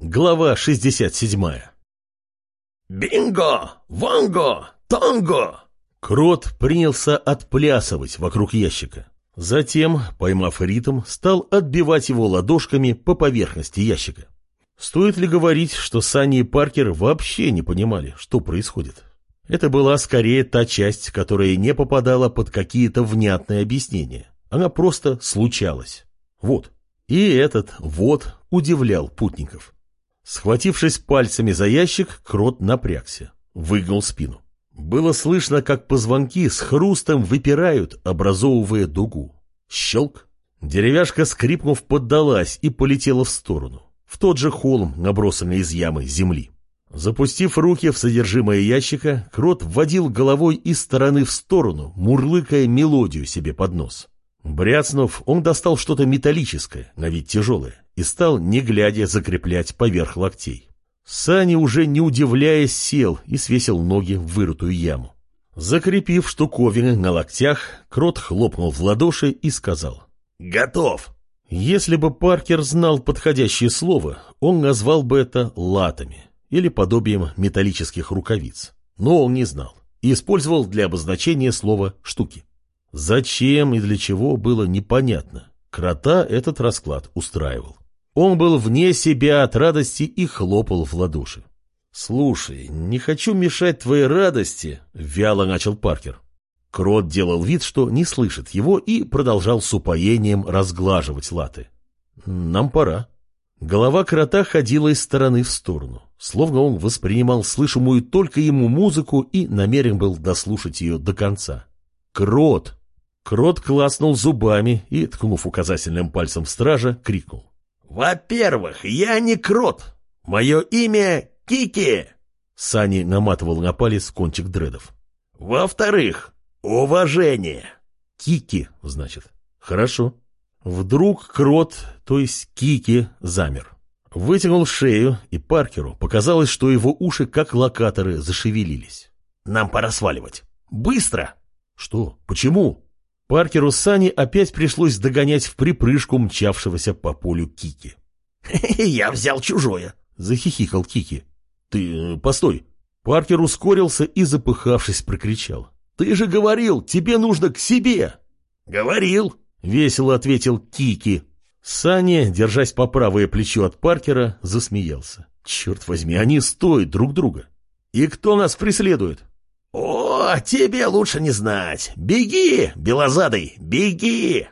Глава 67. «Бинго! Вонго! Тонго!» Крот принялся отплясывать вокруг ящика. Затем, поймав ритм, стал отбивать его ладошками по поверхности ящика. Стоит ли говорить, что Санни и Паркер вообще не понимали, что происходит? Это была скорее та часть, которая не попадала под какие-то внятные объяснения. Она просто случалась. Вот. И этот «вот» удивлял путников. Схватившись пальцами за ящик, крот напрягся, выгнул спину. Было слышно, как позвонки с хрустом выпирают, образовывая дугу. Щелк. Деревяшка, скрипнув, поддалась и полетела в сторону, в тот же холм, набросанный из ямы земли. Запустив руки в содержимое ящика, крот вводил головой из стороны в сторону, мурлыкая мелодию себе под нос. Бряцнув, он достал что-то металлическое, на вид тяжелое, и стал, не глядя, закреплять поверх локтей. Сани, уже не удивляясь, сел и свесил ноги в вырытую яму. Закрепив штуковины на локтях, Крот хлопнул в ладоши и сказал «Готов!». Если бы Паркер знал подходящее слово, он назвал бы это латами или подобием металлических рукавиц. Но он не знал и использовал для обозначения слова «штуки». Зачем и для чего было непонятно. Крота этот расклад устраивал. Он был вне себя от радости и хлопал в ладоши. «Слушай, не хочу мешать твоей радости», — вяло начал Паркер. Крот делал вид, что не слышит его, и продолжал с упоением разглаживать латы. «Нам пора». Голова крота ходила из стороны в сторону, словно он воспринимал слышимую только ему музыку и намерен был дослушать ее до конца. «Крот!» Крот класнул зубами и, ткнув указательным пальцем стража, крикнул. «Во-первых, я не крот. Мое имя Кики!» Сани наматывал на палец кончик дредов. «Во-вторых, уважение!» «Кики, значит. Хорошо». Вдруг крот, то есть Кики, замер. Вытянул шею, и Паркеру показалось, что его уши, как локаторы, зашевелились. «Нам пора сваливать. Быстро!» «Что? Почему?» Паркеру Сани опять пришлось догонять в припрыжку мчавшегося по полю Кики. «Я взял чужое», — захихикал Кики. «Ты... Э, постой». Паркер ускорился и, запыхавшись, прокричал. «Ты же говорил, тебе нужно к себе!» «Говорил», — весело ответил Кики. Саня, держась по правое плечо от Паркера, засмеялся. «Черт возьми, они стоят друг друга. И кто нас преследует?» «О, тебе лучше не знать! Беги, белозадый, беги!»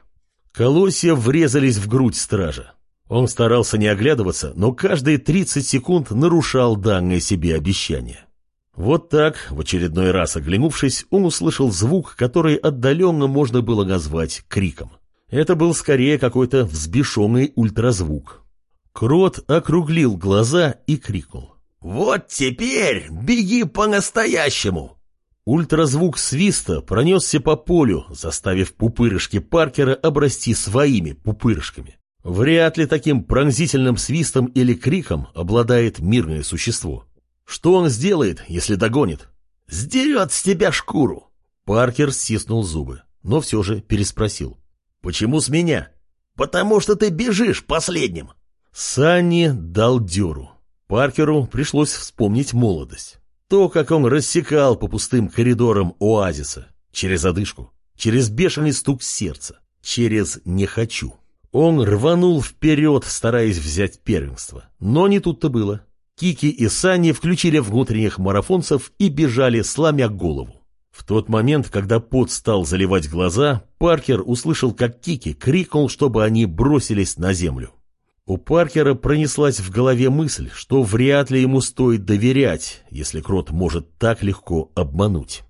Колосья врезались в грудь стража. Он старался не оглядываться, но каждые 30 секунд нарушал данное себе обещание. Вот так, в очередной раз оглянувшись, он услышал звук, который отдаленно можно было назвать криком. Это был скорее какой-то взбешенный ультразвук. Крот округлил глаза и крикнул. «Вот теперь беги по-настоящему!» Ультразвук свиста пронесся по полю, заставив пупырышки Паркера обрасти своими пупырышками. Вряд ли таким пронзительным свистом или криком обладает мирное существо. Что он сделает, если догонит? «Сдерет с тебя шкуру!» Паркер стиснул зубы, но все же переспросил. «Почему с меня?» «Потому что ты бежишь последним!» Санни дал дёру. Паркеру пришлось вспомнить молодость. То, как он рассекал по пустым коридорам оазиса, через одышку, через бешеный стук сердца, через «не хочу». Он рванул вперед, стараясь взять первенство. Но не тут-то было. Кики и Сани включили внутренних марафонцев и бежали, сломя голову. В тот момент, когда пот стал заливать глаза, Паркер услышал, как Кики крикнул, чтобы они бросились на землю. У Паркера пронеслась в голове мысль, что вряд ли ему стоит доверять, если Крот может так легко обмануть.